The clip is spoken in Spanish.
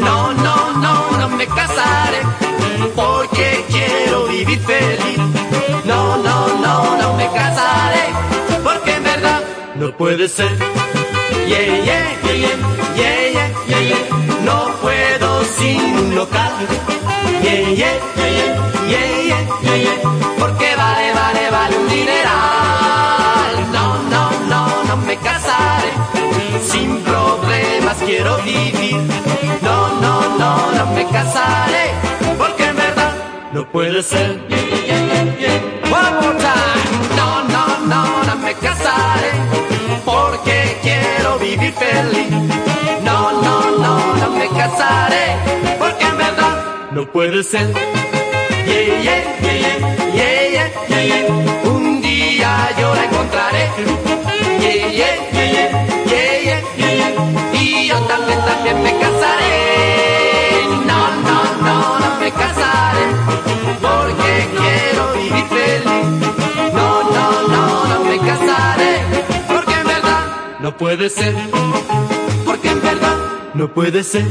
No, no, no, no me casaré porque quiero vivir feliz. No, no, no, no me casaré porque en verdad no puede ser. Yeah, yeah, yeah, yeah, yeah, yeah, yeah. No puedo sin un local. Yeah, yeah, yeah, yeah, yeah, yeah, yeah, quiero vivir. No, no, no, no me casaré. Porque en verdad no puede ser. One more time. No, no, no, no me casaré. Porque quiero vivir feliz. No, no, no, no me casaré. Porque en verdad no puede ser. Yeah, yeah, yeah, yeah, yeah, yeah, yeah, no puede ser. Porque en verdad no puede ser.